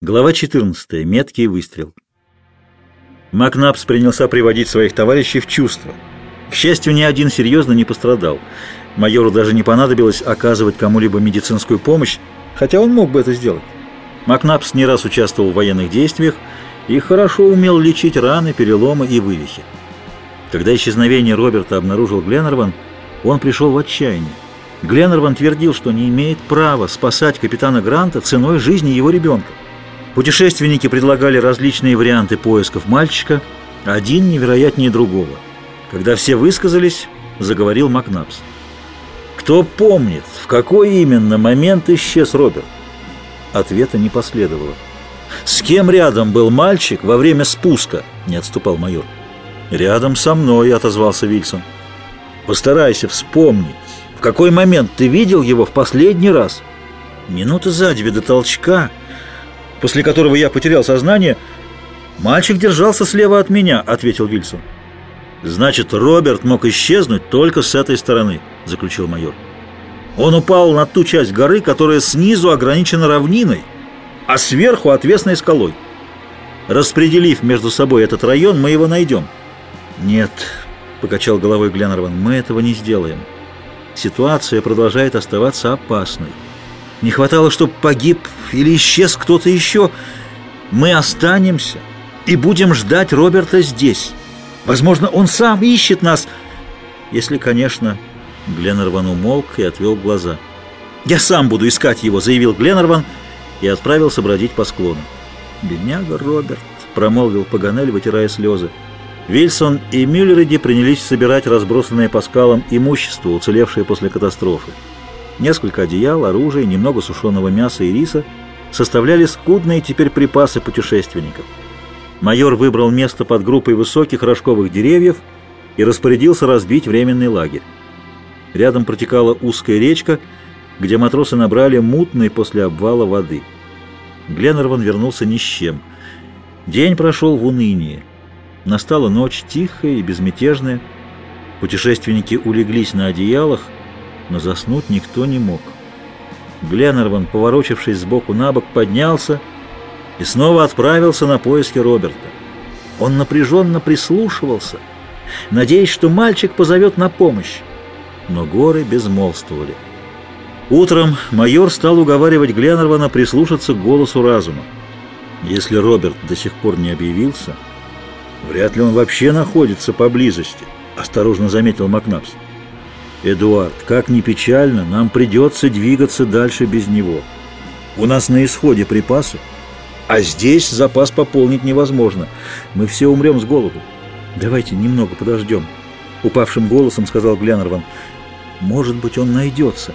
Глава 14. Меткий выстрел. Макнапс принялся приводить своих товарищей в чувство. К счастью, ни один серьезно не пострадал. Майору даже не понадобилось оказывать кому-либо медицинскую помощь, хотя он мог бы это сделать. Макнапс не раз участвовал в военных действиях и хорошо умел лечить раны, переломы и вывихи. Когда исчезновение Роберта обнаружил Гленнерван, он пришел в отчаяние. Гленнерван твердил, что не имеет права спасать капитана Гранта ценой жизни его ребенка. Путешественники предлагали различные варианты поисков мальчика, один невероятнее другого. Когда все высказались, заговорил Макнапс. «Кто помнит, в какой именно момент исчез Роберт?» Ответа не последовало. «С кем рядом был мальчик во время спуска?» – не отступал майор. «Рядом со мной», – отозвался Вильсон. «Постарайся вспомнить, в какой момент ты видел его в последний раз?» «Минуты за две до толчка», после которого я потерял сознание, мальчик держался слева от меня, ответил Вильсон. Значит, Роберт мог исчезнуть только с этой стороны, заключил майор. Он упал на ту часть горы, которая снизу ограничена равниной, а сверху отвесной скалой. Распределив между собой этот район, мы его найдем. Нет, покачал головой Гленнерван, мы этого не сделаем. Ситуация продолжает оставаться опасной. Не хватало, чтобы погиб или исчез кто-то еще. Мы останемся и будем ждать Роберта здесь. Возможно, он сам ищет нас. Если, конечно, Гленнерван умолк и отвел глаза. «Я сам буду искать его», — заявил Гленнерван и отправился бродить по склону. «Бедняга Роберт», — промолвил Паганель, вытирая слезы. Вильсон и Мюллериди принялись собирать разбросанное по скалам имущество, уцелевшее после катастрофы. Несколько одеял, оружие, немного сушеного мяса и риса составляли скудные теперь припасы путешественников. Майор выбрал место под группой высоких рожковых деревьев и распорядился разбить временный лагерь. Рядом протекала узкая речка, где матросы набрали мутной после обвала воды. Гленнерван вернулся ни с чем. День прошел в унынии. Настала ночь тихая и безмятежная. Путешественники улеглись на одеялах, но заснуть никто не мог. Гленнерван, поворочившись сбоку на бок, поднялся и снова отправился на поиски Роберта. Он напряженно прислушивался, надеясь, что мальчик позовет на помощь, но горы безмолвствовали. Утром майор стал уговаривать Гленнервана прислушаться к голосу разума. Если Роберт до сих пор не объявился, вряд ли он вообще находится поблизости, осторожно заметил Макнапс. Эдуард, как ни печально, нам придется двигаться дальше без него. У нас на исходе припасы, а здесь запас пополнить невозможно. Мы все умрем с голоду. Давайте немного подождем. Упавшим голосом сказал Гленнерван. Может быть, он найдется.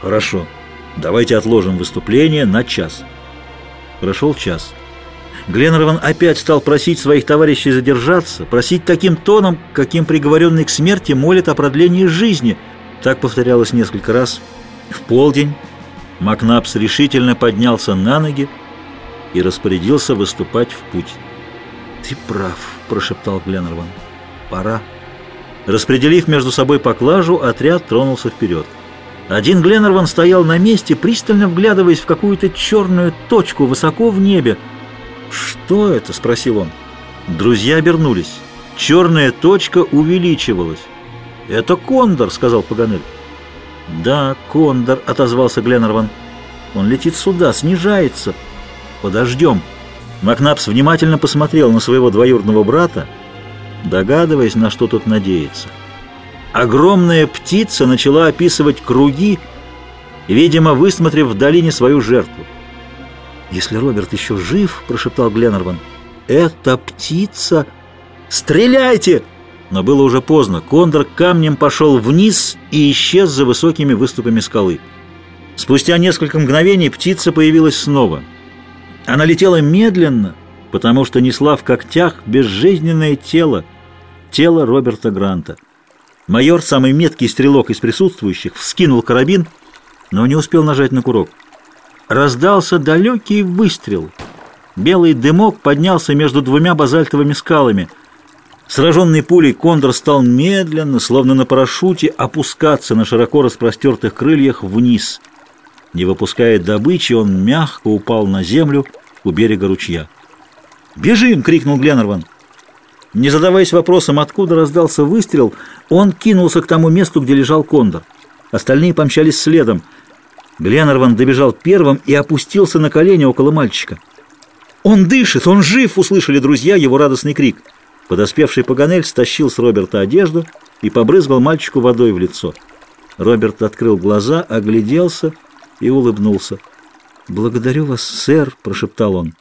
Хорошо. Давайте отложим выступление на час. Прошел час. Гленнерван опять стал просить своих товарищей задержаться, просить таким тоном, каким приговоренный к смерти молит о продлении жизни. Так повторялось несколько раз. В полдень Макнапс решительно поднялся на ноги и распорядился выступать в путь. «Ты прав», – прошептал Гленнерван. «Пора». Распределив между собой поклажу, отряд тронулся вперед. Один Гленнерван стоял на месте, пристально вглядываясь в какую-то черную точку высоко в небе – «Что это?» – спросил он. Друзья обернулись. Черная точка увеличивалась. «Это кондор», – сказал Паганель. «Да, кондор», – отозвался Гленнерван. «Он летит сюда, снижается. Подождем». Макнапс внимательно посмотрел на своего двоюродного брата, догадываясь, на что тот надеется. Огромная птица начала описывать круги, видимо, высмотрев в долине свою жертву. «Если Роберт еще жив», — прошептал Гленнерван, — «это птица...» «Стреляйте!» Но было уже поздно. Кондор камнем пошел вниз и исчез за высокими выступами скалы. Спустя несколько мгновений птица появилась снова. Она летела медленно, потому что несла в когтях безжизненное тело, тело Роберта Гранта. Майор, самый меткий стрелок из присутствующих, вскинул карабин, но не успел нажать на курок раздался далекий выстрел. Белый дымок поднялся между двумя базальтовыми скалами. Сраженный пулей кондор стал медленно, словно на парашюте, опускаться на широко распростертых крыльях вниз. Не выпуская добычи, он мягко упал на землю у берега ручья. «Бежим!» — крикнул Гленнерван. Не задаваясь вопросом, откуда раздался выстрел, он кинулся к тому месту, где лежал кондор. Остальные помчались следом. Гленнерван добежал первым и опустился на колени около мальчика. «Он дышит! Он жив!» — услышали друзья его радостный крик. Подоспевший Паганель стащил с Роберта одежду и побрызгал мальчику водой в лицо. Роберт открыл глаза, огляделся и улыбнулся. «Благодарю вас, сэр», — прошептал он.